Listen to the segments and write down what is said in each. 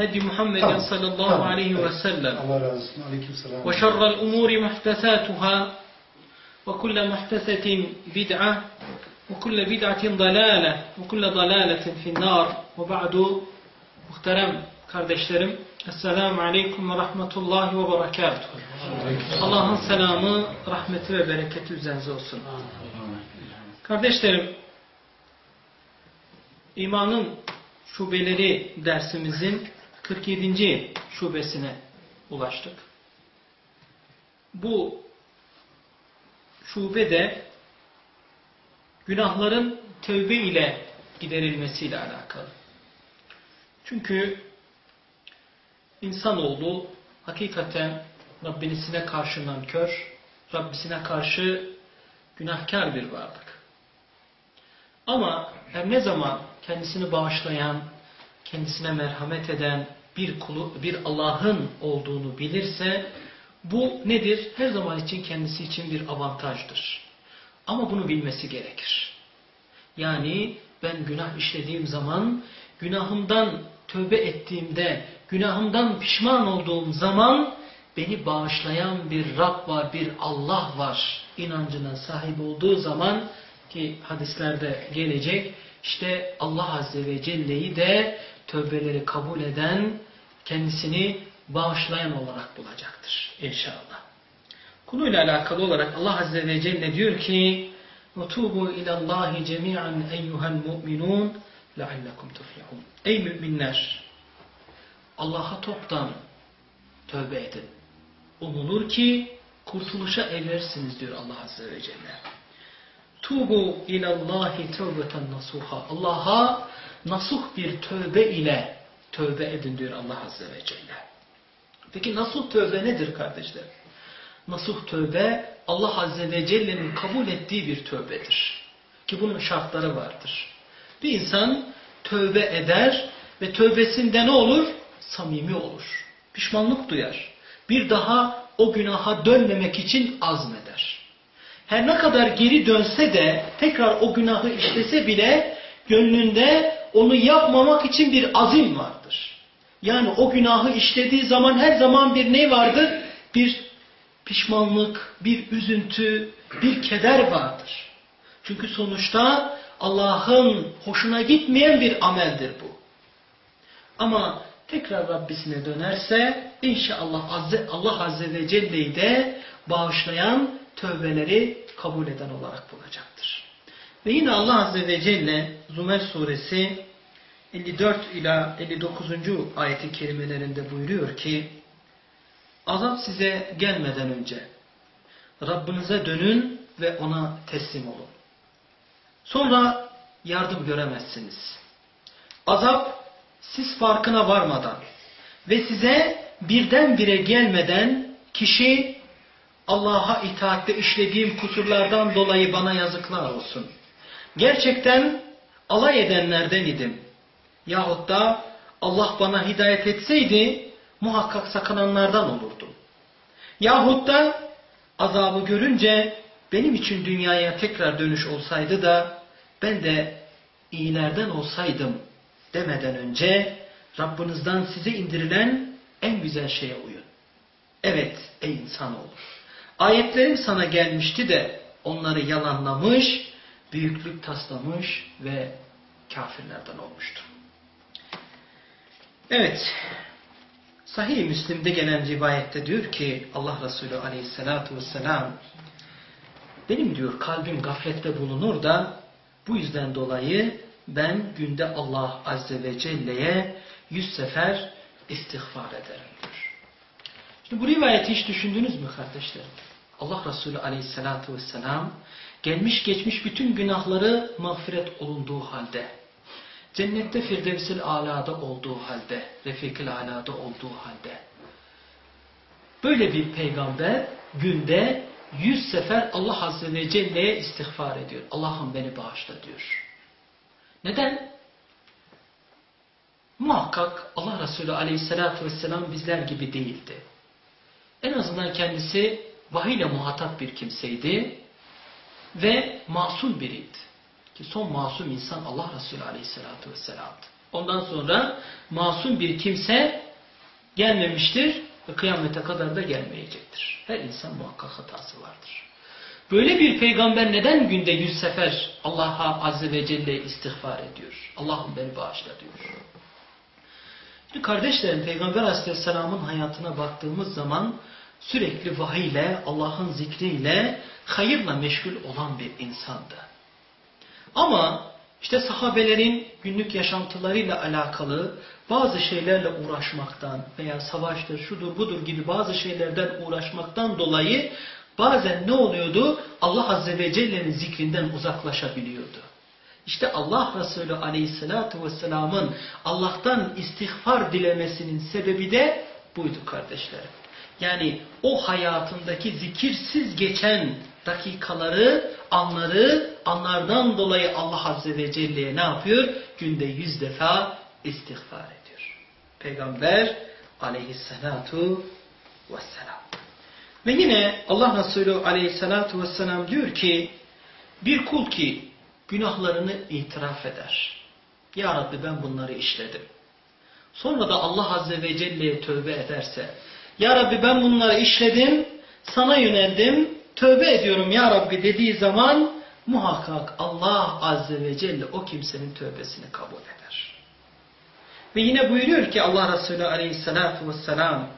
هدي محمد صلى الله عليه وسلم Allah razı olsun. Aleyküm selam. وشر الأمور محدثاتها وكل محدثة بدعة وكل بدعة ضلالة وكل ضلالة في النار وبعد muhterem kardeşlerim Esselamu Aleyküm ve Rahmetullahi ve Berekatuhu Allah'ın selamı, rahmeti ve bereketi üzerinize olsun. Kardeşlerim İmanın şubeleri dersimizin 47. şubesine ulaştık. Bu şube de günahların tövbe ile giderilmesiyle alakalı. Çünkü insanoğlu hakikaten Rabbisine karşı nankör, Rabbisine karşı günahkar bir varlık. Ama her ne zaman kendisini bağışlayan, kendisine merhamet eden bir kulu, bir Allah'ın olduğunu bilirse bu nedir? Her zaman için kendisi için bir avantajdır. Ama bunu bilmesi gerekir. Yani ben günah işlediğim zaman, günahımdan tövbe ettiğimde, günahımdan pişman olduğum zaman beni bağışlayan bir Rab var, bir Allah var inancına sahip olduğu zaman ki hadislerde gelecek işte Allah Azze ve Celle'yi de tövbeleri kabul eden, kendisini bağışlayan olarak bulacaktır inşallah. Konuyla alakalı olarak Allah Azze ve Celle diyor ki وَتُوبُوا اِلَى اللّٰهِ جَمِيعًا اَيُّهَا الْمُؤْمِنُونَ لَعَلَّكُمْ تُفْلِحُونَ Ey müminler! Allah'a toptan tövbe edin. Umulur ki kurtuluşa erersiniz diyor Allah Azze ve Celle. Tubu ilallahi tövbeten nasuha. Allah'a nasuh bir tövbe ile tövbe edin diyor Allah Azze ve Celle. Peki nasuh tövbe nedir kardeşler? Nasuh tövbe Allah Azze ve Celle'nin kabul ettiği bir tövbedir. Ki bunun şartları vardır. Bir insan tövbe eder ve tövbesinde ne olur? Samimi olur. Pişmanlık duyar. Bir daha o günaha dönmemek için azmeder. Her ne kadar geri dönse de tekrar o günahı işlese bile gönlünde onu yapmamak için bir azim vardır. Yani o günahı işlediği zaman her zaman bir ne vardır? Bir pişmanlık, bir üzüntü, bir keder vardır. Çünkü sonuçta Allah'ın hoşuna gitmeyen bir ameldir bu. Ama tekrar Rabbisine dönerse inşallah Azze, Allah Azze ve Celle'yi de bağışlayan tövbeleri kabul eden olarak bulacaktır. Ve yine Allah Azze ve Celle Zümer suresi 54 ila 59. ayeti kerimelerinde buyuruyor ki Azap size gelmeden önce Rabbinize dönün ve ona teslim olun. Sonra yardım göremezsiniz. Azap siz farkına varmadan ve size birdenbire gelmeden kişi Allah'a itaatte işlediğim kusurlardan dolayı bana yazıklar olsun. Gerçekten alay edenlerden idim. Yahut da Allah bana hidayet etseydi muhakkak sakınanlardan olurdum. Yahut da azabı görünce benim için dünyaya tekrar dönüş olsaydı da ben de iyilerden olsaydım demeden önce Rabbinizden size indirilen en güzel şeye uyun. Evet ey insanoğlu. Ayetlerim sana gelmişti de onları yalanlamış, büyüklük taslamış ve kafirlerden olmuştur. Evet. Sahih-i Müslim'de gelen rivayette diyor ki Allah Resulü aleyhissalatu vesselam benim diyor kalbim gaflette bulunur da bu yüzden dolayı ben günde Allah Azze ve Celle'ye yüz sefer istiğfar ederim diyor. Şimdi bu rivayeti hiç düşündünüz mü kardeşlerim? Allah Resulü aleyhissalatu vesselam gelmiş geçmiş bütün günahları mağfiret olunduğu halde Cennette Firdevsil Ala'da olduğu halde, Refikil Ala'da olduğu halde. Böyle bir peygamber günde yüz sefer Allah Azze ve Celle'ye istiğfar ediyor. Allah'ım beni bağışla diyor. Neden? Muhakkak Allah Resulü Aleyhisselatü Vesselam bizler gibi değildi. En azından kendisi vahiy ile muhatap bir kimseydi ve masum biriydi. Ki son masum insan Allah Resulü Aleyhisselatü Vesselam'dı. Ondan sonra masum bir kimse gelmemiştir ve kıyamete kadar da gelmeyecektir. Her insan muhakkak hatası vardır. Böyle bir peygamber neden günde yüz sefer Allah'a Azze ve Celle istiğfar ediyor? Allah'ım beni bağışla diyor. Şimdi kardeşlerim Peygamber Aleyhisselam'ın hayatına baktığımız zaman sürekli vahiy ile, Allah'ın zikriyle, hayırla meşgul olan bir insandı. Ama işte sahabelerin günlük yaşantılarıyla alakalı bazı şeylerle uğraşmaktan veya savaştır, şudur, budur gibi bazı şeylerden uğraşmaktan dolayı bazen ne oluyordu? Allah Azze ve Celle'nin zikrinden uzaklaşabiliyordu. İşte Allah Resulü Aleyhisselatü Vesselam'ın Allah'tan istiğfar dilemesinin sebebi de buydu kardeşlerim. Yani o hayatındaki zikirsiz geçen dakikaları, anları, anlardan dolayı Allah Azze ve Celle'ye ne yapıyor? Günde yüz defa istiğfar ediyor. Peygamber aleyhissalatu vesselam. Ve yine Allah Resulü aleyhissalatu vesselam diyor ki, bir kul ki günahlarını itiraf eder. Ya Rabbi ben bunları işledim. Sonra da Allah Azze ve Celle'ye tövbe ederse, Ya Rabbi ben bunları işledim, sana yöneldim, tövbe ediyorum Ya Rabbi dediği zaman muhakkak Allah Azze ve Celle o kimsenin tövbesini kabul eder. Ve yine buyuruyor ki Allah Resulü Aleyhisselatü Vesselam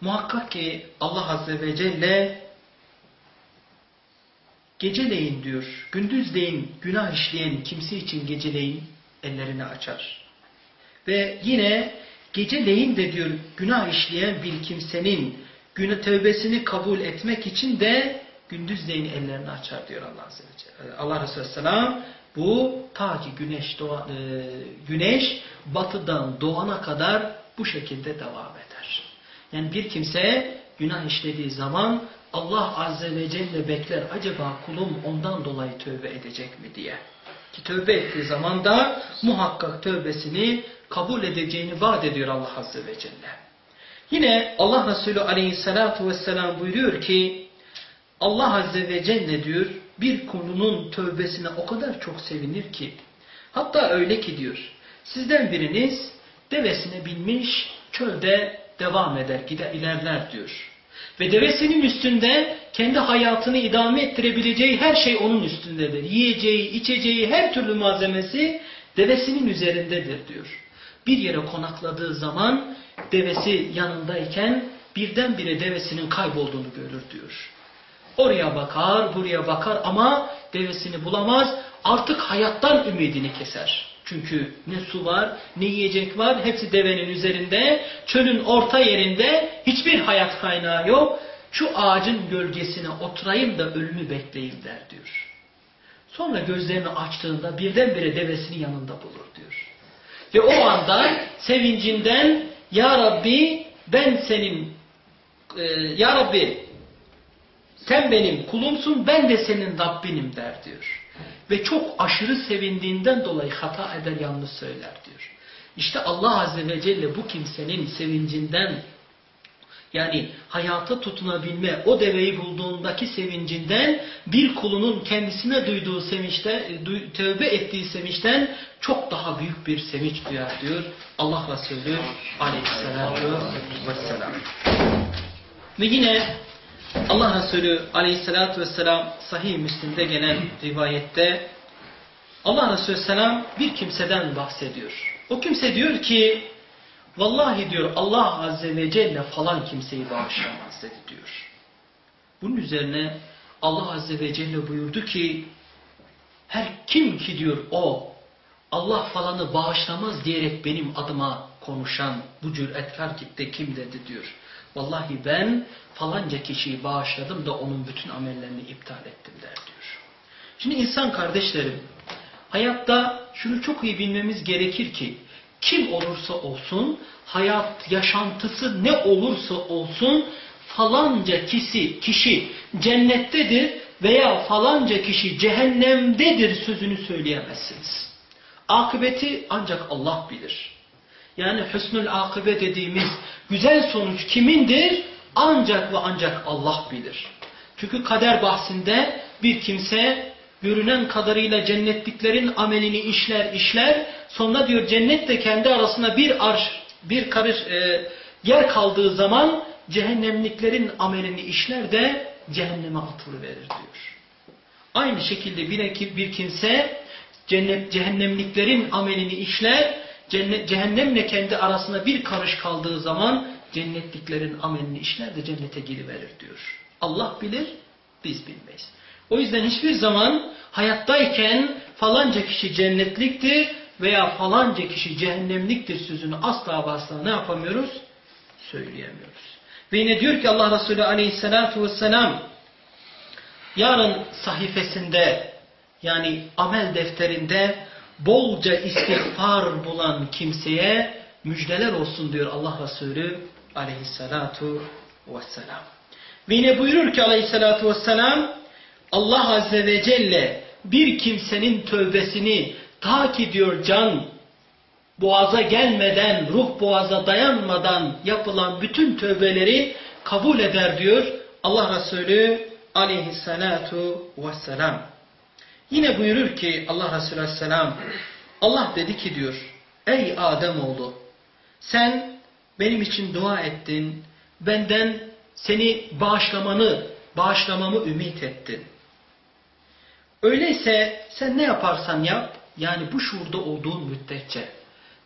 muhakkak ki Allah Azze ve Celle geceleyin diyor, gündüzleyin günah işleyen kimse için geceleyin ellerini açar. Ve yine geceleyin de diyor günah işleyen bir kimsenin günü tövbesini kabul etmek için de gündüzleyin ellerini açar diyor Allah Azze ve Celle. Allah Resulü Aleyhisselam bu ta ki güneş, doğa, e, güneş batıdan doğana kadar bu şekilde devam eder. Yani bir kimse günah işlediği zaman Allah Azze ve Celle bekler acaba kulum ondan dolayı tövbe edecek mi diye. Ki tövbe ettiği zaman da muhakkak tövbesini kabul edeceğini vaat ediyor Allah Azze ve Celle. Yine Allah Resulü Aleyhisselatü Vesselam buyuruyor ki Allah Azze ve Celle diyor bir kulunun tövbesine o kadar çok sevinir ki hatta öyle ki diyor sizden biriniz devesine binmiş çölde devam eder gider ilerler diyor. Ve devesinin üstünde kendi hayatını idame ettirebileceği her şey onun üstündedir. Yiyeceği, içeceği, her türlü malzemesi devesinin üzerindedir diyor. Bir yere konakladığı zaman devesi yanındayken birdenbire devesinin kaybolduğunu görür diyor. Oraya bakar, buraya bakar ama devesini bulamaz. Artık hayattan ümidini keser. Çünkü ne su var, ne yiyecek var. Hepsi devenin üzerinde. Çölün orta yerinde hiçbir hayat kaynağı yok. Şu ağacın gölgesine oturayım da ölümü bekleyeyim der diyor. Sonra gözlerini açtığında birdenbire devesini yanında bulur diyor. Ve o anda sevincinden Ya Rabbi ben senin e, Ya Rabbi sen benim kulumsun ben de senin Rabbinim der diyor. Ve çok aşırı sevindiğinden dolayı hata eder yanlış söyler diyor. İşte Allah Azze ve Celle bu kimsenin sevincinden Yani hayata tutunabilme, o deveyi bulduğundaki sevincinden bir kulunun kendisine duyduğu sevinçte, duy- tövbe ettiği sevinçten çok daha büyük bir sevinç duyar diyor Allah Resulü aleyhissalatu vesselam. Ve yine Allah Resulü aleyhissalatu vesselam sahih Müslim'de gelen rivayette Allah Resulü selam bir kimseden bahsediyor. O kimse diyor ki vallahi diyor Allah Azze ve Celle falan kimseyi bağışlamaz dedi diyor. Bunun üzerine Allah Azze ve Celle buyurdu ki her kim ki diyor o Allah falanı bağışlamaz diyerek benim adıma konuşan bu cüretkar kitle kim dedi diyor. Vallahi ben falanca kişiyi bağışladım da onun bütün amellerini iptal ettim der diyor. Şimdi insan kardeşlerim hayatta şunu çok iyi bilmemiz gerekir ki kim olursa olsun hayat yaşantısı ne olursa olsun falanca kişi, kişi cennettedir veya falanca kişi cehennemdedir sözünü söyleyemezsiniz. Akıbeti ancak Allah bilir. Yani hüsnül akıbe dediğimiz güzel sonuç kimindir? Ancak ve ancak Allah bilir. Çünkü kader bahsinde bir kimse görünen kadarıyla cennetliklerin amelini işler işler. Sonra diyor cennetle kendi arasında bir arş, bir karış e, yer kaldığı zaman cehennemliklerin amelini işler de cehenneme atılıverir diyor. Aynı şekilde bir, bir kimse cennet, cehennemliklerin amelini işler, cennet, cehennemle kendi arasında bir karış kaldığı zaman cennetliklerin amelini işler de cennete giriverir diyor. Allah bilir, biz bilmeyiz. O yüzden hiçbir zaman hayattayken falanca kişi cennetliktir veya falanca kişi cehennemliktir sözünü asla ve ne yapamıyoruz? Söyleyemiyoruz. Ve yine diyor ki Allah Resulü aleyhissalatu vesselam yarın sahifesinde yani amel defterinde bolca istiğfar bulan kimseye müjdeler olsun diyor Allah Resulü aleyhissalatu vesselam. Ve yine buyurur ki aleyhissalatu vesselam Allah Azze ve Celle bir kimsenin tövbesini ta ki can boğaza gelmeden, ruh boğaza dayanmadan yapılan bütün tövbeleri kabul eder diyor Allah Resulü aleyhissalatu vesselam. Yine buyurur ki Allah Resulü aleyhisselam Allah dedi ki diyor ey Ademoğlu sen benim için dua ettin benden seni bağışlamanı bağışlamamı ümit ettin. Öyleyse sen ne yaparsan yap yani bu şuurda olduğun müddetçe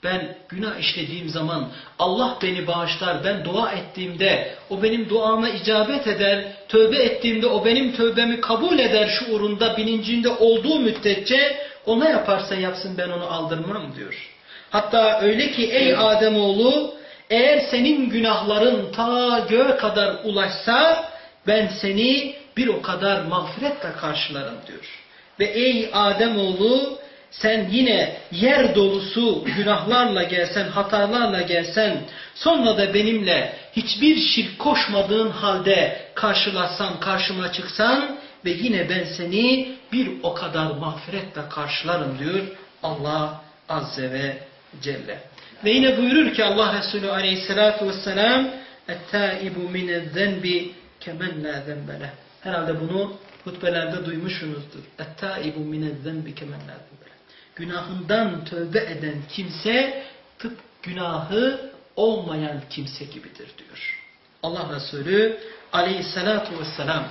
ben günah işlediğim zaman Allah beni bağışlar. Ben dua ettiğimde o benim duama icabet eder. Tövbe ettiğimde o benim tövbemi kabul eder şuurunda, bilincinde olduğu müddetçe o ne yaparsa yapsın ben onu aldırmam diyor. Hatta öyle ki ey Ademoğlu eğer senin günahların ta göğe kadar ulaşsa ben seni bir o kadar mağfiretle karşılarım diyor. Ve ey Ademoğlu sen yine yer dolusu günahlarla gelsen, hatalarla gelsen, sonra da benimle hiçbir şirk koşmadığın halde karşılaşsan, karşıma çıksan ve yine ben seni bir o kadar mağfiretle karşılarım diyor Allah Azze ve Celle. Ve yine buyurur ki Allah Resulü Aleyhisselatü Vesselam اَتَّائِبُ مِنَ الذَّنْبِ كَمَنْ لَا ذَنْبَ Herhalde bunu hutbelerde duymuşsunuzdur. اَتَّائِبُ مِنَ الذَّنْبِ كَمَنْ لَا ذَنْبَ günahından tövbe eden kimse tıp günahı olmayan kimse gibidir diyor. Allah Resulü aleyhissalatu vesselam.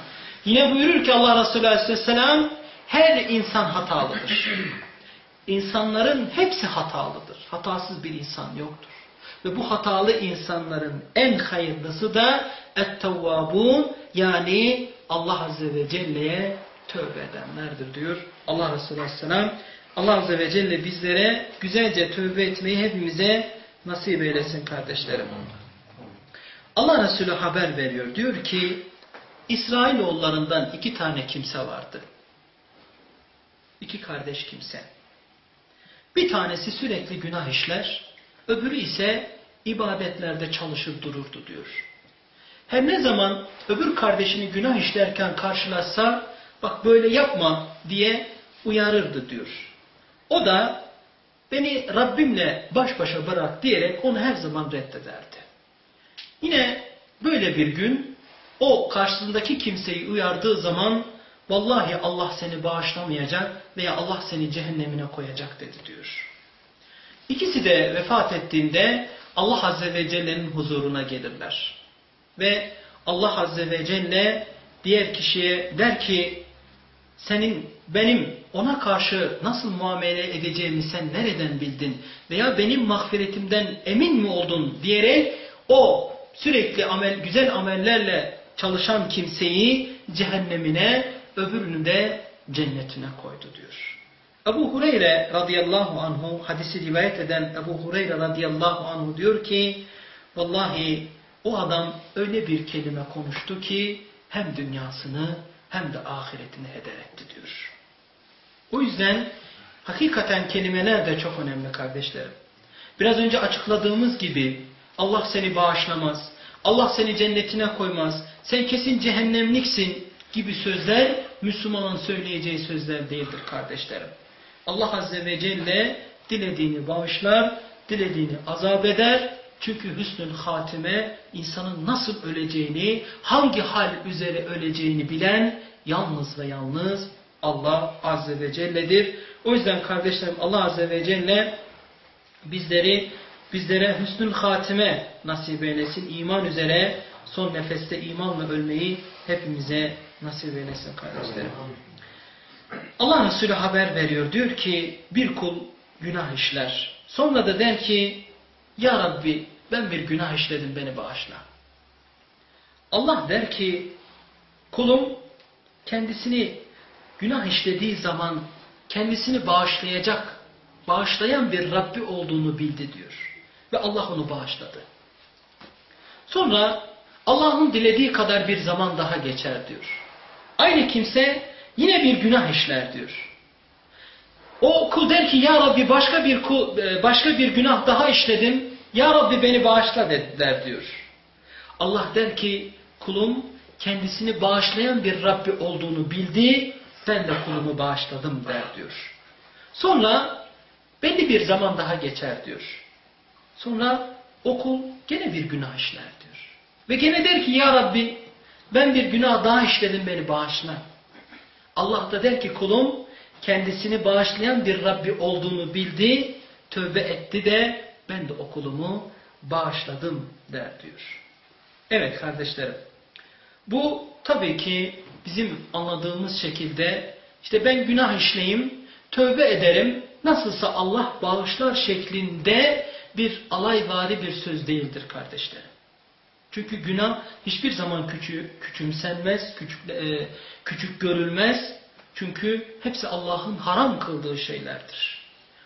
Yine buyurur ki Allah Resulü aleyhisselam her insan hatalıdır. İnsanların hepsi hatalıdır. Hatasız bir insan yoktur. Ve bu hatalı insanların en hayırlısı da et-tevvabun yani Allah Azze ve Celle'ye tövbe edenlerdir diyor Allah Resulü Aleyhisselam. Allah Azze ve Celle bizlere güzelce tövbe etmeyi hepimize nasip eylesin kardeşlerim. Allah Resulü haber veriyor. Diyor ki İsrailoğullarından iki tane kimse vardı. İki kardeş kimse. Bir tanesi sürekli günah işler, öbürü ise ibadetlerde çalışır dururdu diyor. Hem ne zaman öbür kardeşini günah işlerken karşılaşsa, bak böyle yapma diye uyarırdı diyor. O da beni Rabbimle baş başa bırak diyerek onu her zaman reddederdi. Yine böyle bir gün o karşısındaki kimseyi uyardığı zaman vallahi Allah seni bağışlamayacak veya Allah seni cehennemine koyacak dedi diyor. İkisi de vefat ettiğinde Allah Azze ve Celle'nin huzuruna gelirler. Ve Allah Azze ve Celle diğer kişiye der ki senin benim ona karşı nasıl muamele edeceğimi sen nereden bildin veya benim mağfiretimden emin mi oldun diyerek o sürekli amel güzel amellerle çalışan kimseyi cehennemine öbürünü de cennetine koydu diyor. Ebu Hureyre radıyallahu anhu hadisi rivayet eden Ebu Hureyre radıyallahu anhu diyor ki vallahi o adam öyle bir kelime konuştu ki hem dünyasını hem de ahiretini heder etti diyor. O yüzden hakikaten kelimeler de çok önemli kardeşlerim. Biraz önce açıkladığımız gibi Allah seni bağışlamaz, Allah seni cennetine koymaz, sen kesin cehennemliksin gibi sözler Müslümanın söyleyeceği sözler değildir kardeşlerim. Allah Azze ve Celle dilediğini bağışlar, dilediğini azap eder. Çünkü hüsnül hatime insanın nasıl öleceğini, hangi hal üzere öleceğini bilen yalnız ve yalnız Allah Azze ve Celle'dir. O yüzden kardeşlerim Allah Azze ve Celle bizleri bizlere hüsnül hatime nasip eylesin. İman üzere son nefeste imanla ölmeyi hepimize nasip eylesin kardeşlerim. Allah Resulü haber veriyor. Diyor ki bir kul günah işler. Sonra da der ki Ya Rabbi ben bir günah işledim beni bağışla. Allah der ki kulum kendisini günah işlediği zaman kendisini bağışlayacak, bağışlayan bir Rabbi olduğunu bildi diyor. Ve Allah onu bağışladı. Sonra Allah'ın dilediği kadar bir zaman daha geçer diyor. Aynı kimse yine bir günah işler diyor. O kul der ki ya Rabbi başka bir kul, başka bir günah daha işledim. Ya Rabbi beni bağışla der diyor. Allah der ki kulum kendisini bağışlayan bir Rabbi olduğunu bildi. Ben de kulumu bağışladım der diyor. Sonra belli bir zaman daha geçer diyor. Sonra o kul gene bir günah işler diyor. Ve gene der ki ya Rabbi ben bir günah daha işledim beni bağışla. Allah da der ki kulum kendisini bağışlayan bir Rabbi olduğunu bildi, tövbe etti de ben de o kulumu bağışladım der diyor. Evet kardeşlerim. Bu tabii ki bizim anladığımız şekilde işte ben günah işleyeyim, tövbe ederim, nasılsa Allah bağışlar şeklinde bir alayvari bir söz değildir kardeşlerim. Çünkü günah hiçbir zaman küçük, küçümsenmez, küçük, e, küçük görülmez. Çünkü hepsi Allah'ın haram kıldığı şeylerdir.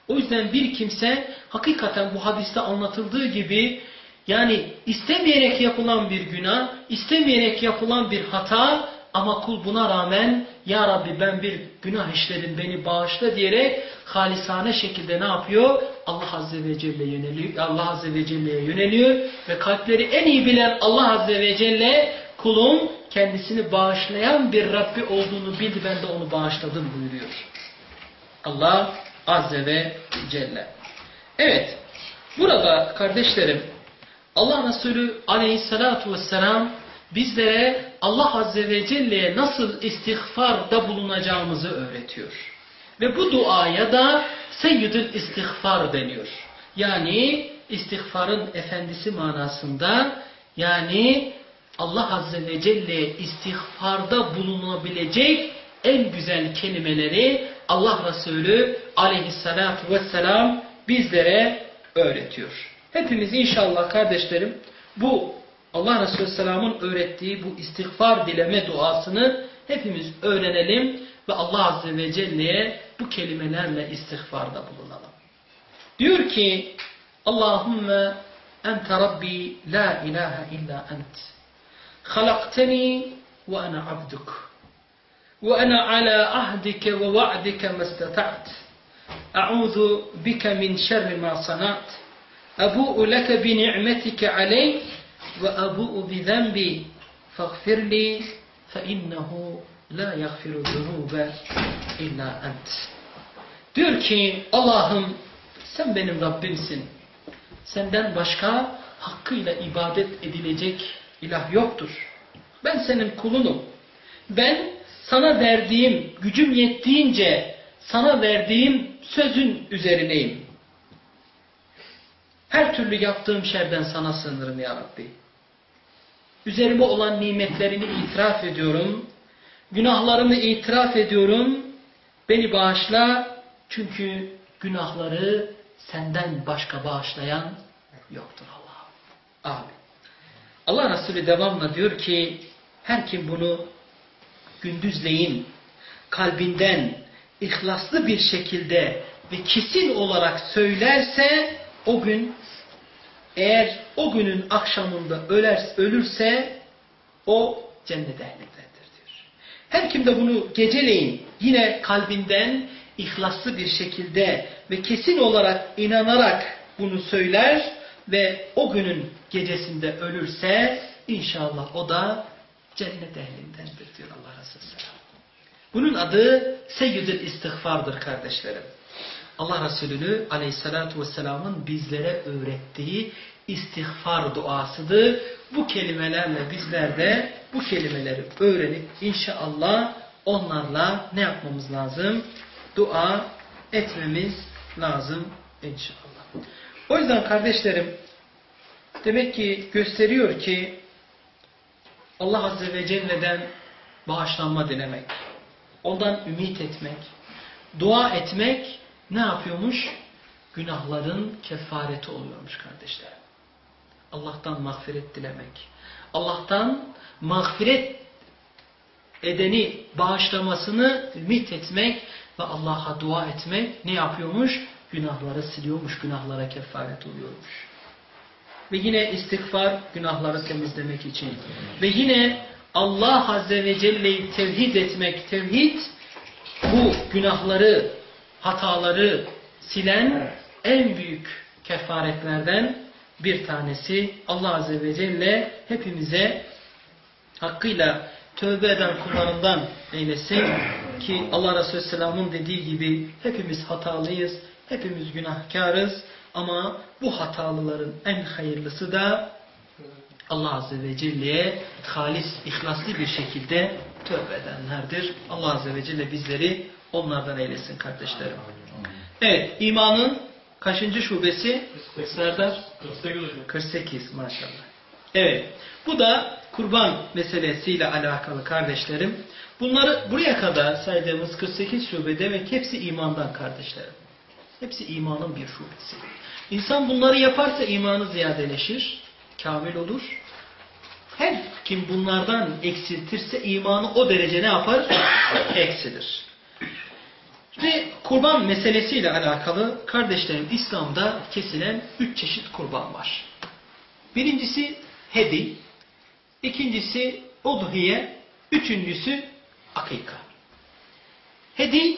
O yüzden bir kimse hakikaten bu hadiste anlatıldığı gibi yani istemeyerek yapılan bir günah, istemeyerek yapılan bir hata ama kul buna rağmen Ya Rabbi ben bir günah işledim beni bağışla diyerek halisane şekilde ne yapıyor? Allah Azze ve Celle yöneliyor, Allah Azze ve Celle'ye yöneliyor ve kalpleri en iyi bilen Allah Azze ve Celle kulum kendisini bağışlayan bir Rabbi olduğunu bildi ben de onu bağışladım buyuruyor. Allah Azze ve Celle. Evet, burada kardeşlerim Allah Resulü aleyhissalatu vesselam bizlere Allah Azze ve Celle'ye nasıl istiğfarda bulunacağımızı öğretiyor. Ve bu duaya da seyyidül istiğfar deniyor. Yani istiğfarın efendisi manasında yani Allah Azze ve Celle istiğfarda bulunabilecek en güzel kelimeleri Allah Resulü aleyhissalatu vesselam bizlere öğretiyor. Hepimiz inşallah kardeşlerim bu Allah Resulü Selam'ın öğrettiği bu istiğfar dileme duasını hepimiz öğrenelim ve Allah Azze ve Celle'ye bu kelimelerle istiğfarda bulunalım. Diyor ki Allahümme ente Rabbi la ilahe illa ent. Halakteni ve ana abduk. Va'dike mestata'at. A'udhu bike min şerri ma sanat. Ebu'u leke bi ni'metike aleyh ve ebu'u bi zenbi faghfir li fe innehu la yaghfiru zunube illa ent. Diyor ki Allah'ım sen benim Rabbimsin. Senden başka hakkıyla ibadet edilecek ilah yoktur. Ben senin kulunum. Ben sana verdiğim, gücüm yettiğince sana verdiğim sözün üzerineyim. Her türlü yaptığım şerden sana sığınırım ya Rabbi. Üzerime olan nimetlerini itiraf ediyorum. Günahlarımı itiraf ediyorum. Beni bağışla çünkü günahları senden başka bağışlayan yoktur Allah. Amin. Allah Resulü devamla diyor ki her kim bunu gündüzleyin kalbinden ihlaslı bir şekilde ve kesin olarak söylerse o gün eğer o günün akşamında öler, ölürse o cennet ehlindendir diyor. Her kim de bunu geceleyin yine kalbinden ihlaslı bir şekilde ve kesin olarak inanarak bunu söyler ve o günün gecesinde ölürse inşallah o da cennet ehlindendir diyor Allah Resulü Selam. Bunun adı seyyidül istiğfardır kardeşlerim. Allah Resulü'nü aleyhissalatu vesselamın bizlere öğrettiği istiğfar duasıdır. Bu kelimelerle bizler de bu kelimeleri öğrenip inşallah onlarla ne yapmamız lazım? Dua etmemiz lazım inşallah. O yüzden kardeşlerim demek ki gösteriyor ki Allah Azze ve Celle'den bağışlanma dilemek, ondan ümit etmek, dua etmek ne yapıyormuş? Günahların kefareti oluyormuş kardeşlerim. Allah'tan mağfiret dilemek. Allah'tan mağfiret edeni bağışlamasını ümit etmek ve Allah'a dua etmek ne yapıyormuş? Günahları siliyormuş, günahlara kefaret oluyormuş. Ve yine istiğfar günahları temizlemek için. Ve yine Allah Azze ve Celle'yi tevhid etmek, tevhid bu günahları, hataları silen en büyük kefaretlerden bir tanesi. Allah Azze ve Celle hepimize hakkıyla tövbe eden kullarından eylesin ki Allah Resulü Selam'ın dediği gibi hepimiz hatalıyız, hepimiz günahkarız ama bu hatalıların en hayırlısı da Allah Azze ve Celle'ye halis, ihlaslı bir şekilde tövbe edenlerdir. Allah Azze ve Celle bizleri onlardan eylesin kardeşlerim. Evet, imanın kaçıncı şubesi? Serdar? 48 maşallah. Evet, bu da kurban meselesiyle alakalı kardeşlerim. Bunları buraya kadar saydığımız 48 şube demek hepsi imandan kardeşlerim. Hepsi imanın bir şubesi. İnsan bunları yaparsa imanı ziyadeleşir, kamil olur. Her kim bunlardan eksiltirse imanı o derece ne yapar? Eksilir. Ve kurban meselesiyle alakalı kardeşlerim İslam'da kesilen üç çeşit kurban var. Birincisi hedi, ikincisi udhiye, üçüncüsü akika. Hedi,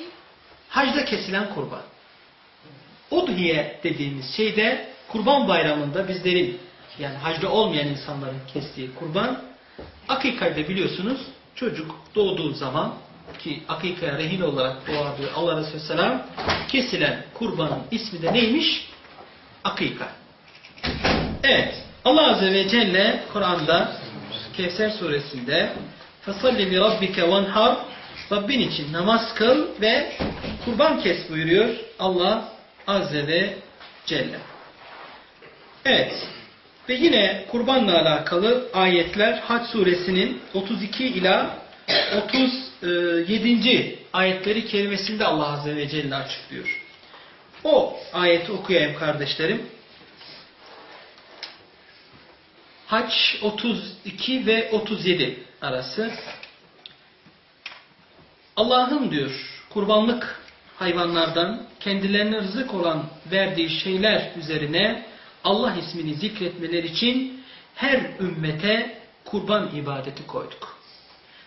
hacda kesilen kurban. Udhiye dediğimiz şey de kurban bayramında bizlerin yani hacda olmayan insanların kestiği kurban. Akika'da biliyorsunuz çocuk doğduğu zaman ki akikaya rehin olarak doğardı Allah Resulü Selam kesilen kurbanın ismi de neymiş? Akika. Evet. Allah Azze ve Celle Kur'an'da Kevser suresinde فَصَلِّ بِرَبِّكَ وَنْحَرْ Rabbin için namaz kıl ve kurban kes buyuruyor Allah Azze ve Celle. Evet. Ve yine kurbanla alakalı ayetler Hac suresinin 32 ila 37. ayetleri kelimesinde Allah Azze ve Celle açıklıyor. O ayeti okuyayım kardeşlerim. Hac 32 ve 37 arası. Allah'ın diyor kurbanlık hayvanlardan kendilerine rızık olan verdiği şeyler üzerine Allah ismini zikretmeler için her ümmete kurban ibadeti koyduk.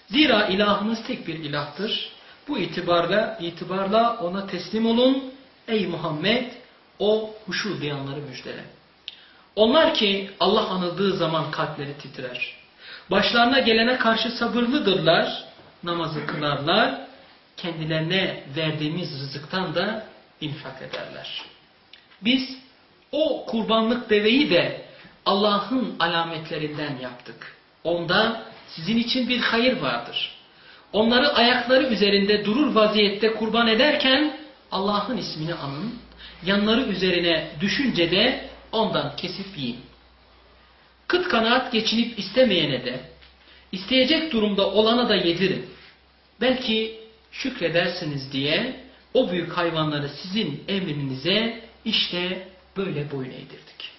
Zira ilahınız tek bir ilahtır. Bu itibarla, itibarla ona teslim olun. Ey Muhammed o huşu duyanları müjdele. Onlar ki Allah anıldığı zaman kalpleri titrer. Başlarına gelene karşı sabırlıdırlar, namazı kılarlar, kendilerine verdiğimiz rızıktan da infak ederler. Biz o kurbanlık deveyi de Allah'ın alametlerinden yaptık. Onda sizin için bir hayır vardır. Onları ayakları üzerinde durur vaziyette kurban ederken Allah'ın ismini anın. Yanları üzerine düşünce de ondan kesip yiyin. Kıt kanaat geçinip istemeyene de, isteyecek durumda olana da yedirin. Belki şükredersiniz diye o büyük hayvanları sizin emrinize işte böyle boyun eğdirdik.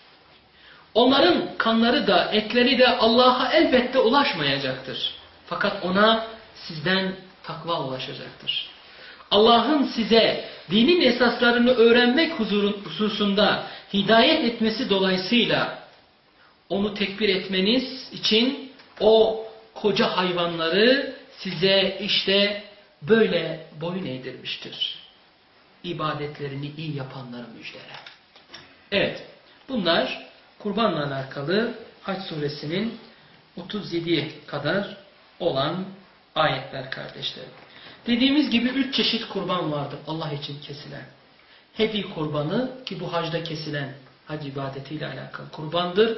Onların kanları da etleri de Allah'a elbette ulaşmayacaktır. Fakat ona sizden takva ulaşacaktır. Allah'ın size dinin esaslarını öğrenmek huzurun, hususunda hidayet etmesi dolayısıyla onu tekbir etmeniz için o koca hayvanları size işte böyle boyun eğdirmiştir. İbadetlerini iyi yapanları müjdele. Evet, bunlar kurbanla alakalı Haç suresinin 37'ye kadar olan ayetler kardeşlerim. Dediğimiz gibi üç çeşit kurban vardır Allah için kesilen. Hedi kurbanı ki bu hacda kesilen hac ibadetiyle alakalı kurbandır.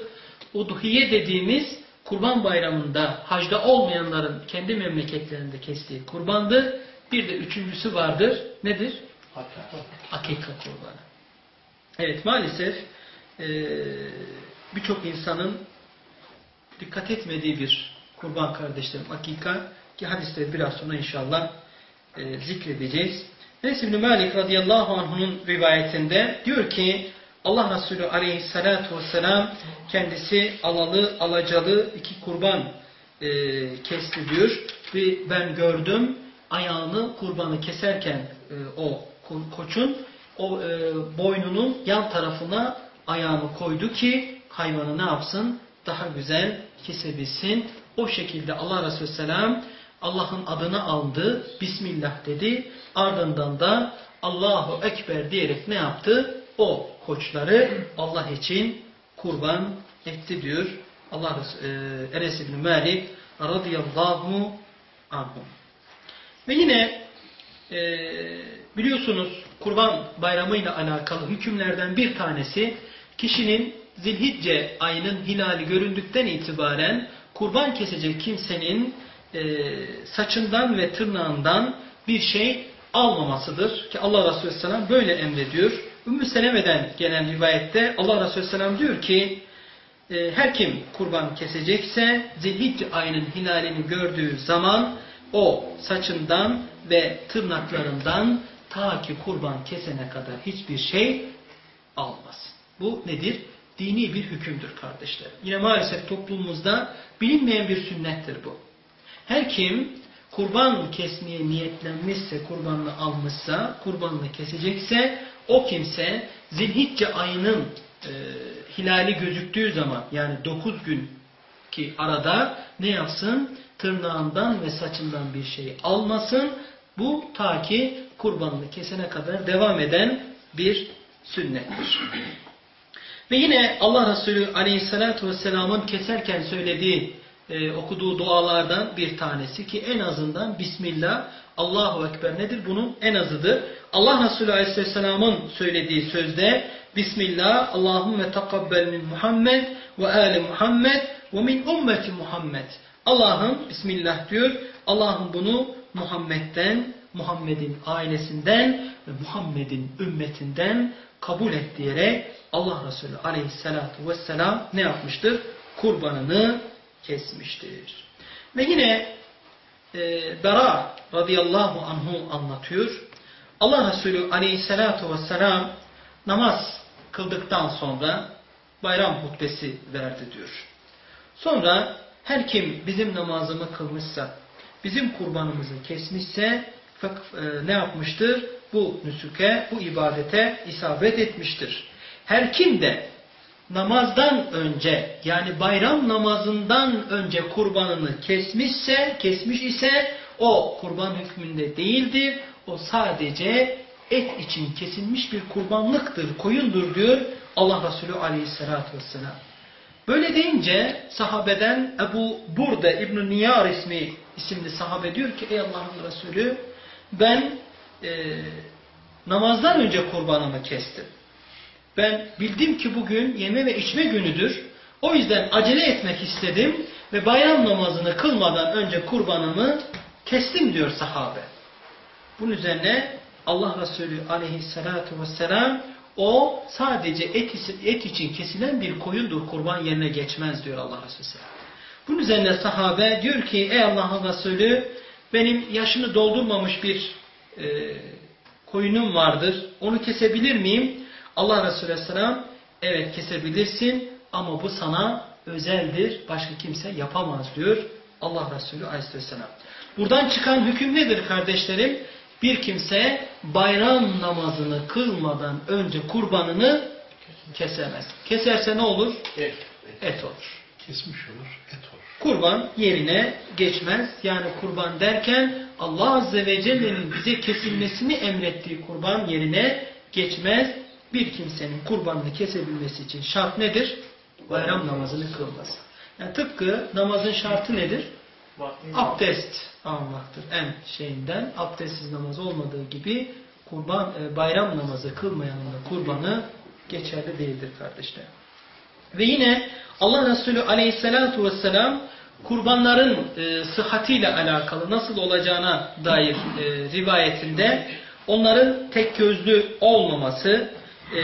Udhiye dediğimiz kurban bayramında hacda olmayanların kendi memleketlerinde kestiği kurbandır. Bir de üçüncüsü vardır. Nedir? Akika kurbanı. Evet maalesef e, birçok insanın dikkat etmediği bir kurban kardeşlerim akika ki hadisleri biraz sonra inşallah e, zikredeceğiz. Enes İbni Malik radıyallahu anh'ın rivayetinde diyor ki Allah Resulü aleyhissalatu vesselam kendisi alalı alacalı iki kurban e, kesti diyor. Ve ben gördüm ayağını kurbanı keserken e, o koçun o e, boynunun yan tarafına ayağını koydu ki hayvanı ne yapsın? Daha güzel kesebilsin. O şekilde Allah Resulü Selam Allah'ın adını aldı. Bismillah dedi. Ardından da Allahu Ekber diyerek ne yaptı? O koçları Allah için kurban etti diyor. Allah e, Enes İbni Malik radıyallahu anhu. Ve yine e, biliyorsunuz kurban bayramıyla alakalı hükümlerden bir tanesi kişinin zilhicce ayının hilali göründükten itibaren kurban kesecek kimsenin e, saçından ve tırnağından bir şey almamasıdır. Ki Allah Resulü Selam böyle emrediyor. Ümmü Seleme'den gelen rivayette Allah Resulü Selam diyor ki e, her kim kurban kesecekse zilhicce ayının hilalini gördüğü zaman o saçından ve tırnaklarından ta ki kurban kesene kadar hiçbir şey almaz. Bu nedir? Dini bir hükümdür kardeşler. Yine maalesef toplumumuzda bilinmeyen bir sünnettir bu. Her kim kurban kesmeye niyetlenmişse, kurbanını almışsa, kurbanını kesecekse, o kimse zilhicce ayının e, hilali gözüktüğü zaman yani 9 gün ki arada ne yapsın? Tırnağından ve saçından bir şey almasın. Bu ta ki kurbanını kesene kadar devam eden bir sünnettir. Ve yine Allah Resulü Aleyhisselatü Vesselam'ın keserken söylediği, e, okuduğu dualardan bir tanesi ki en azından Bismillah, Allahu Ekber nedir? Bunun en azıdır. Allah Resulü Aleyhisselam'ın söylediği sözde Bismillah, Allahümme takabbel min Muhammed ve ali Muhammed ve min ümmeti Muhammed. Allah'ım Bismillah diyor. Allah'ım bunu Muhammed'den, Muhammed'in ailesinden ve Muhammed'in ümmetinden kabul et diyerek Allah Resulü aleyhissalatu vesselam ne yapmıştır? Kurbanını kesmiştir. Ve yine e, Bera radıyallahu anhu anlatıyor. Allah Resulü aleyhissalatu vesselam namaz kıldıktan sonra bayram hutbesi verdi diyor. Sonra her kim bizim namazımı kılmışsa, bizim kurbanımızı kesmişse e, ne yapmıştır? Bu nüsuke, bu ibadete isabet etmiştir. Her kim de namazdan önce yani bayram namazından önce kurbanını kesmişse, kesmiş ise o kurban hükmünde değildir. O sadece et için kesilmiş bir kurbanlıktır, koyundur diyor Allah Resulü aleyhissalatü vesselam. Böyle deyince sahabeden Ebu Burda İbn-i Niyar ismi isimli sahabe diyor ki ey Allah'ın Resulü ben e, namazdan önce kurbanımı kestim. Ben bildim ki bugün yeme ve içme günüdür. O yüzden acele etmek istedim ve bayram namazını kılmadan önce kurbanımı kestim diyor sahabe. Bunun üzerine Allah Resulü aleyhissalatu vesselam o sadece et, et için kesilen bir koyundur kurban yerine geçmez diyor Allah Resulü. Bunun üzerine sahabe diyor ki ey Allah'ın Resulü benim yaşını doldurmamış bir e, koyunum vardır. Onu kesebilir miyim? Allah Resulü Selam evet kesebilirsin ama bu sana özeldir. Başka kimse yapamaz diyor Allah Resulü Aleyhisselam. Buradan çıkan hüküm nedir kardeşlerim? Bir kimse bayram namazını kılmadan önce kurbanını kesemez. Keserse ne olur? Evet. Et olur. Kesmiş olur, et olur. Kurban yerine geçmez. Yani kurban derken Allah Azze ve Celle'nin bize kesilmesini emrettiği kurban yerine geçmez. Bir kimsenin kurbanını kesebilmesi için şart nedir? Bayram namazını kılması. Yani tıpkı namazın şartı nedir? Abdest almaktır en şeyinden. Abdestsiz namaz olmadığı gibi kurban e, bayram namazı kılmayanın da kurbanı geçerli değildir kardeşler. Ve yine Allah Resulü aleyhissalatu vesselam kurbanların e, sıhhatiyle alakalı nasıl olacağına dair e, rivayetinde onların tek gözlü olmaması e,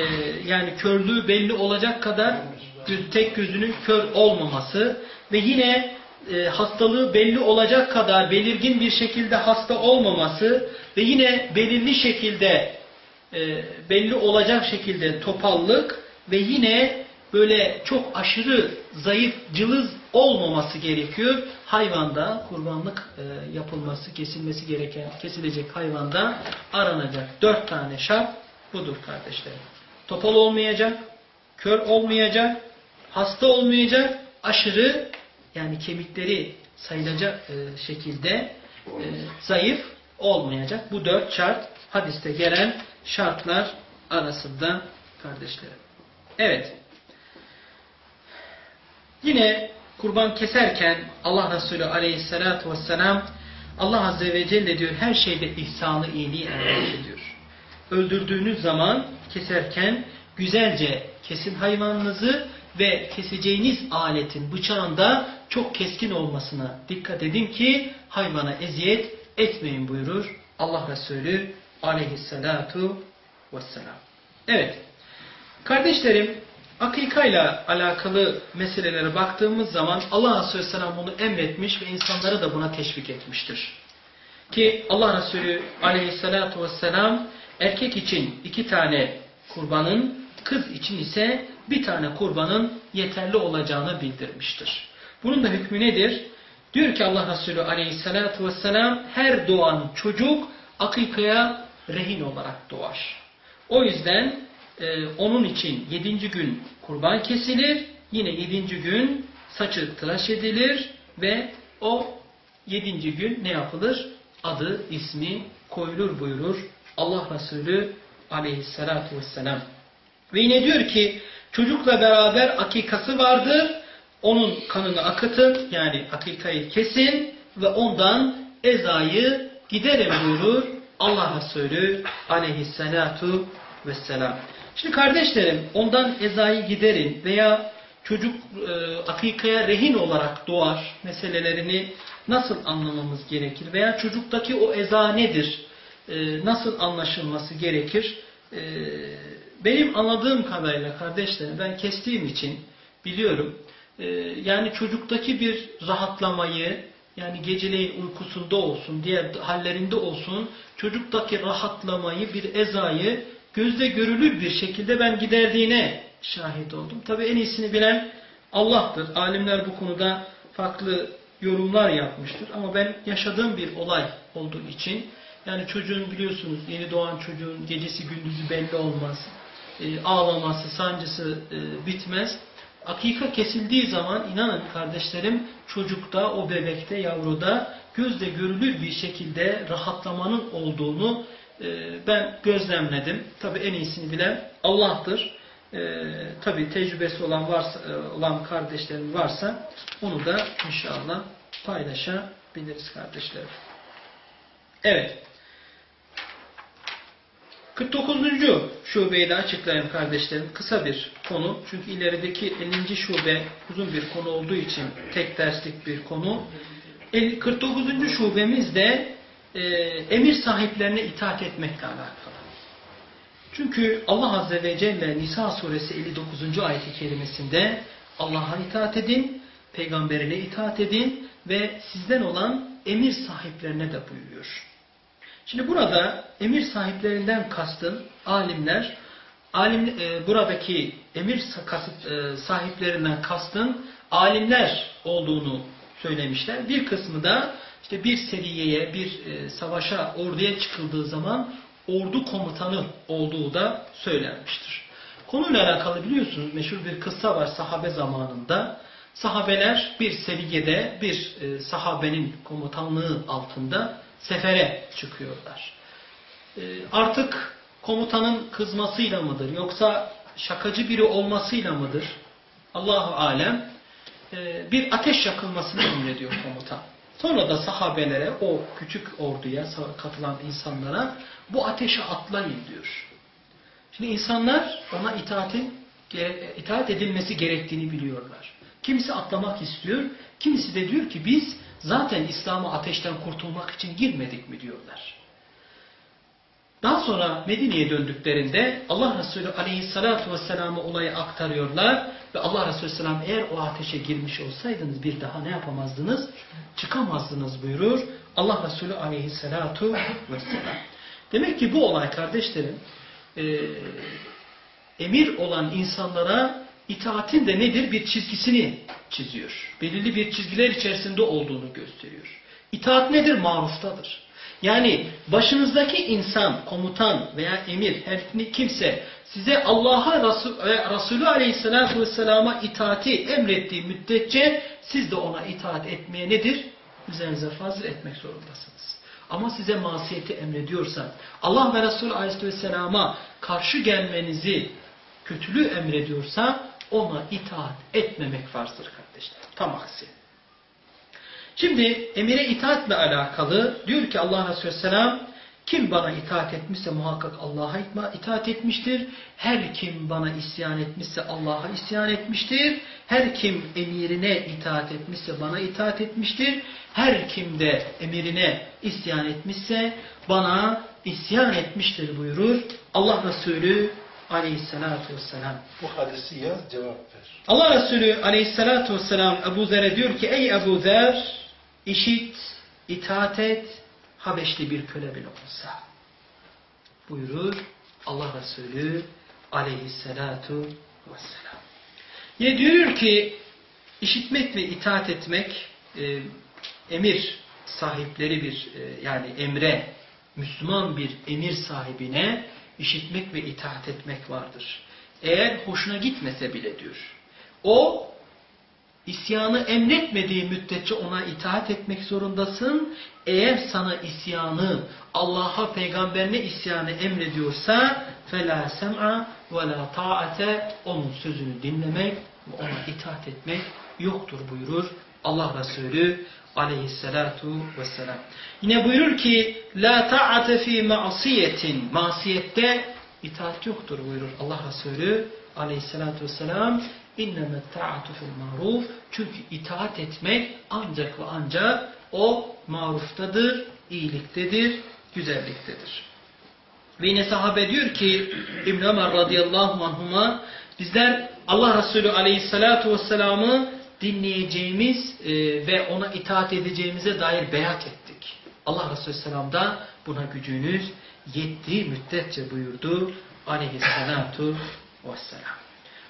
yani körlüğü belli olacak kadar tek gözünün kör olmaması ve yine e, hastalığı belli olacak kadar belirgin bir şekilde hasta olmaması ve yine belirli şekilde e, belli olacak şekilde topallık ve yine böyle çok aşırı zayıf, cılız olmaması gerekiyor. Hayvanda kurbanlık e, yapılması, kesilmesi gereken, kesilecek hayvanda aranacak dört tane şart budur kardeşlerim. Topal olmayacak, kör olmayacak, hasta olmayacak, aşırı yani kemikleri sayılacak e, şekilde e, zayıf olmayacak. Bu dört şart hadiste gelen şartlar arasında kardeşlerim. Evet. Yine kurban keserken Allah Resulü aleyhissalatu vesselam Allah Azze ve Celle diyor her şeyde ihsanı iyiliği emrediyor. Öldürdüğünüz zaman keserken güzelce kesin hayvanınızı ve keseceğiniz aletin bıçağında çok keskin olmasına dikkat edin ki hayvana eziyet etmeyin buyurur Allah Resulü aleyhissalatu vesselam. Evet. Kardeşlerim akikayla alakalı meselelere baktığımız zaman Allah Resulü Selam bunu emretmiş ve insanları da buna teşvik etmiştir. Ki Allah Resulü aleyhissalatu vesselam erkek için iki tane kurbanın, kız için ise bir tane kurbanın yeterli olacağını bildirmiştir. Bunun da hükmü nedir? Diyor ki Allah Resulü aleyhissalatu vesselam her doğan çocuk akikaya rehin olarak doğar. O yüzden e, onun için yedinci gün kurban kesilir. Yine yedinci gün saçı tıraş edilir ve o yedinci gün ne yapılır? Adı, ismi koyulur buyurur Allah Resulü aleyhissalatu vesselam. Ve yine diyor ki çocukla beraber akikası vardır. Onun kanını akıtın yani akikayı kesin ve ondan ezayı giderin buyurur Allah Resulü aleyhissalatu vesselam. Şimdi kardeşlerim ondan ezayı giderin veya çocuk e, akikaya rehin olarak doğar meselelerini nasıl anlamamız gerekir? Veya çocuktaki o eza nedir? E, nasıl anlaşılması gerekir? E, benim anladığım kadarıyla kardeşlerim ben kestiğim için biliyorum. E, yani çocuktaki bir rahatlamayı yani geceleyin uykusunda olsun, diğer hallerinde olsun çocuktaki rahatlamayı, bir ezayı gözle görülür bir şekilde ben giderdiğine şahit oldum. Tabi en iyisini bilen Allah'tır. Alimler bu konuda farklı yorumlar yapmıştır. Ama ben yaşadığım bir olay olduğu için yani çocuğun biliyorsunuz yeni doğan çocuğun gecesi gündüzü belli olmaz. E, ağlaması, sancısı e, bitmez. Akika kesildiği zaman inanın kardeşlerim çocukta, o bebekte, yavruda gözle görülür bir şekilde rahatlamanın olduğunu e, ben gözlemledim. Tabi en iyisini bilen Allah'tır. E, Tabi tecrübesi olan varsa, e, olan kardeşlerim varsa onu da inşallah paylaşabiliriz kardeşlerim. Evet. 49. şubeyi de açıklayayım kardeşlerim. Kısa bir konu. Çünkü ilerideki 50. şube uzun bir konu olduğu için tek derslik bir konu. 49. şubemiz de e, emir sahiplerine itaat etmekle alakalı. Çünkü Allah Azze ve Celle Nisa suresi 59. ayeti kerimesinde Allah'a itaat edin, peygamberine itaat edin ve sizden olan emir sahiplerine de buyuruyor. Şimdi burada emir sahiplerinden kastın alimler, alim e, buradaki emir kasıt, e, sahiplerinden kastın alimler olduğunu söylemişler. Bir kısmı da işte bir seriyeye, bir e, savaşa, orduya çıkıldığı zaman ordu komutanı olduğu da söylenmiştir. Konuyla alakalı biliyorsunuz meşhur bir kıssa var sahabe zamanında. Sahabeler bir seriyede bir e, sahabenin komutanlığı altında sefere çıkıyorlar. E, artık komutanın kızmasıyla mıdır yoksa şakacı biri olmasıyla mıdır? Allahu alem e, bir ateş yakılmasını emrediyor komutan. Sonra da sahabelere, o küçük orduya katılan insanlara bu ateşe atlayın diyor. Şimdi insanlar ona itaatin, itaat edilmesi gerektiğini biliyorlar. Kimisi atlamak istiyor, kimisi de diyor ki biz zaten İslam'a ateşten kurtulmak için girmedik mi diyorlar. Daha sonra Medine'ye döndüklerinde Allah Resulü aleyhissalatu vesselam'ı olayı aktarıyorlar ve Allah Resulü selam eğer o ateşe girmiş olsaydınız bir daha ne yapamazdınız? Çıkamazdınız buyurur Allah Resulü aleyhissalatu vesselam. Demek ki bu olay kardeşlerim e, emir olan insanlara itaatin de nedir? Bir çizgisini çiziyor. Belirli bir çizgiler içerisinde olduğunu gösteriyor. İtaat nedir? Maruftadır. Yani başınızdaki insan, komutan veya emir, her kimse size Allah'a ve Resulü Aleyhisselatü Vesselam'a itaati emrettiği müddetçe siz de ona itaat etmeye nedir? Üzerinize fazla etmek zorundasınız. Ama size masiyeti emrediyorsa, Allah ve Resulü Aleyhisselam'a karşı gelmenizi, kötülüğü emrediyorsa ona itaat etmemek farzdır kardeşler. Tam aksi. Şimdi emire itaatle alakalı diyor ki Allah Resulü Selam kim bana itaat etmişse muhakkak Allah'a itaat etmiştir. Her kim bana isyan etmişse Allah'a isyan etmiştir. Her kim emirine itaat etmişse bana itaat etmiştir. Her kim de emirine isyan etmişse bana isyan etmiştir buyurur. Allah Resulü aleyhissalatu vesselam. Bu hadisi yaz cevap ver. Allah Resulü aleyhissalatu vesselam Ebu Zer'e diyor ki ey Ebu Zer işit, itaat et, Habeşli bir köle bile olsa. Buyurur Allah Resulü aleyhissalatu vesselam. Yine diyor ki işitmek ve itaat etmek e, emir sahipleri bir e, yani emre Müslüman bir emir sahibine işitmek ve itaat etmek vardır. Eğer hoşuna gitmese bile diyor. O isyanı emretmediği müddetçe ona itaat etmek zorundasın. Eğer sana isyanı, Allah'a, peygamberine isyanı emrediyorsa فَلَا سَمْعَ وَلَا طَاعَةَ Onun sözünü dinlemek ve ona itaat etmek yoktur buyurur Allah Resulü aleyhissalatu vesselam. Yine buyurur ki la ta'ate fi ma'siyetin masiyette itaat yoktur buyurur Allah Resulü aleyhissalatu vesselam. İnnemet ta'atu fil maruf. Çünkü itaat etmek ancak ve ancak o maruftadır, iyiliktedir, güzelliktedir. Ve yine sahabe diyor ki İbn Ömer radıyallahu anhuma bizler Allah Resulü aleyhissalatu vesselam'ı dinleyeceğimiz e, ve ona itaat edeceğimize dair beyat ettik. Allah Resulü selam da buna gücünüz yettiği müddetçe buyurdu aleyhissalatu vesselam.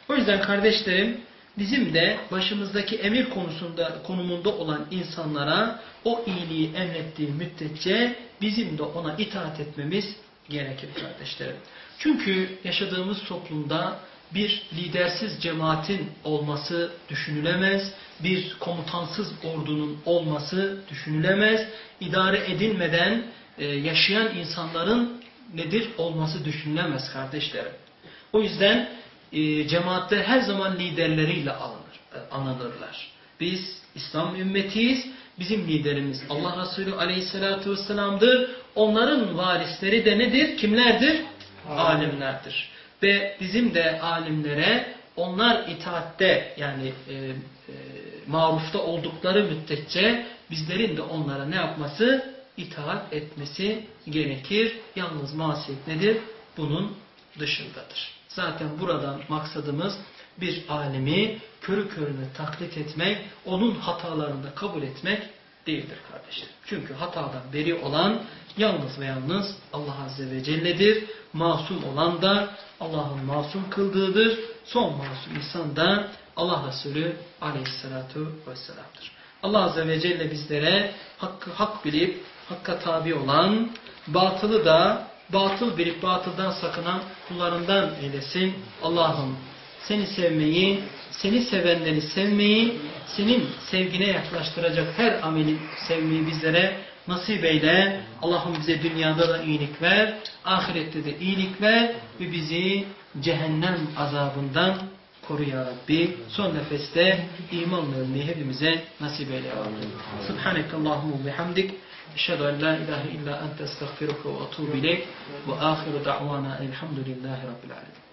O yüzden kardeşlerim bizim de başımızdaki emir konusunda konumunda olan insanlara o iyiliği emrettiği müddetçe bizim de ona itaat etmemiz gerekir kardeşlerim. Çünkü yaşadığımız toplumda bir lidersiz cemaatin olması düşünülemez, bir komutansız ordunun olması düşünülemez, idare edilmeden e, yaşayan insanların nedir olması düşünülemez kardeşlerim. O yüzden e, cemaatler her zaman liderleriyle alınır, e, anılırlar. Biz İslam ümmetiyiz. Bizim liderimiz Allah Resulü aleyhissalatu vesselam'dır. Onların varisleri de nedir? Kimlerdir? alimlerdir. Ve bizim de alimlere onlar itaatte yani e, e, marufta oldukları müddetçe bizlerin de onlara ne yapması? İtaat etmesi gerekir. Yalnız masiyet nedir? Bunun dışındadır. Zaten buradan maksadımız bir alimi körü körüne taklit etmek, onun hatalarını da kabul etmek değildir kardeşler. Çünkü hatadan beri olan yalnız ve yalnız Allah Azze ve Celle'dir. Masum olan da Allah'ın masum kıldığıdır. Son masum insan da Allah Resulü Aleyhisselatu Vesselam'dır. Allah Azze ve Celle bizlere hakkı hak bilip hakka tabi olan, batılı da batıl bilip batıldan sakınan kullarından eylesin. Allah'ım seni sevmeyi, seni sevenleri sevmeyi, senin sevgine yaklaştıracak her ameli sevmeyi bizlere nasip eyle. Allah'ım bize dünyada da iyilik ver, ahirette de iyilik ver ve bizi cehennem azabından koru ya Rabbi. Son nefeste imanla ölmeyi hepimize nasip eyle ya Rabbi. Ve hamdik. Eşhedü en la ilahe illa ente estağfiruke ve etûbü ileyk. Ve ahiru da'vana elhamdülillahi rabbil alemin.